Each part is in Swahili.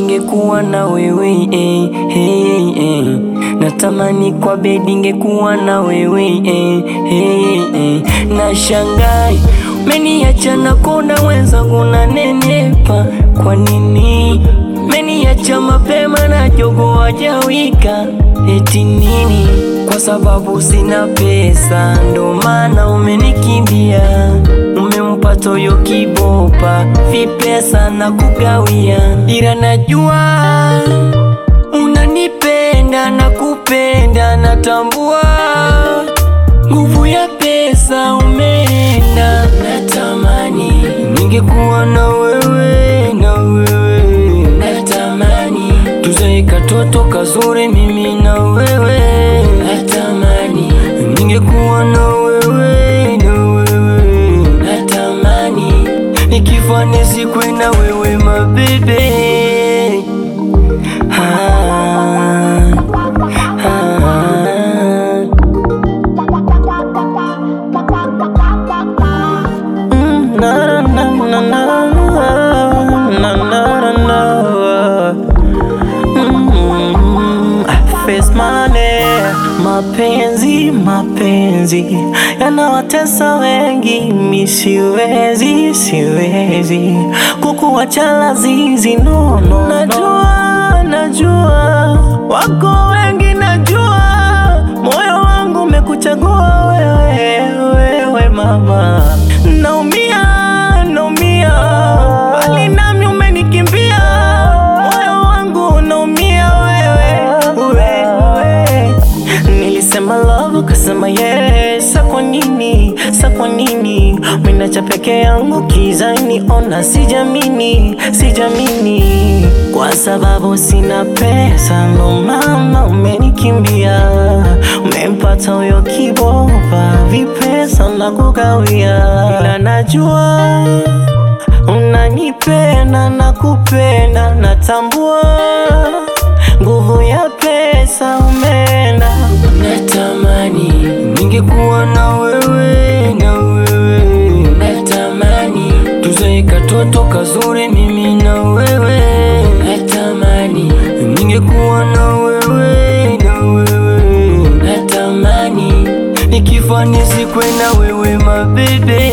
ningekuwa na wewe eh, hey, eh. Natamani kwa bedi ningekuwa na wewe eh, hey, eh. Nashangai meniacha na kona wenzangu na nenepa, kwa nini meniacha mapema na jogo wajawika? Eti nini? Kwa sababu sina pesa, ndo maana umenikimbia. Umempata yo kibopa, vipesa na kugawia, ila najua unanipenda na kupenda, natambua nguvu ya pesa umeenda. Natamani na wewe, na wewe. Natamani tuzae katoto kazuri, mimi nikifa nizikwe na wewe mabebe Face my Mapenzi, mapenzi. Yanawatesa wengi, mi siwezi, siwezi. Kukuacha lazizi, no, no, najua, najua wako kwa nini, sa kwa nini? Mwinacha peke yangu kizani, ona sijamini, sijamini. Kwa sababu sina pesa, No mama umenikimbia, umempata huyo kibopa, vipesa na kugawia, ila najua unanipenda na kupenda, natambua nguvu ya pesa umeenda. Natamani ningekuwa katoto kazuri, mimi na wewe. Natamani. Ningekuwa na wewe, na wewe. Natamani. Nikifa nizikwe na wewe mabebe.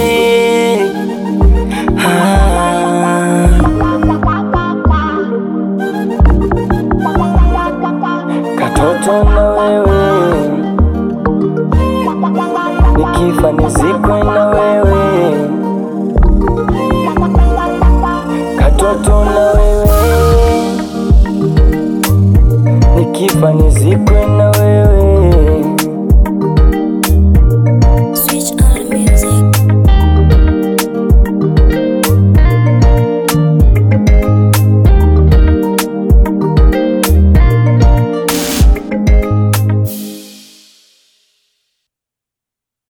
Katoto na wewe, nikifa nizikwe na wewe. nikifa nizikwe na wewe Switch on music.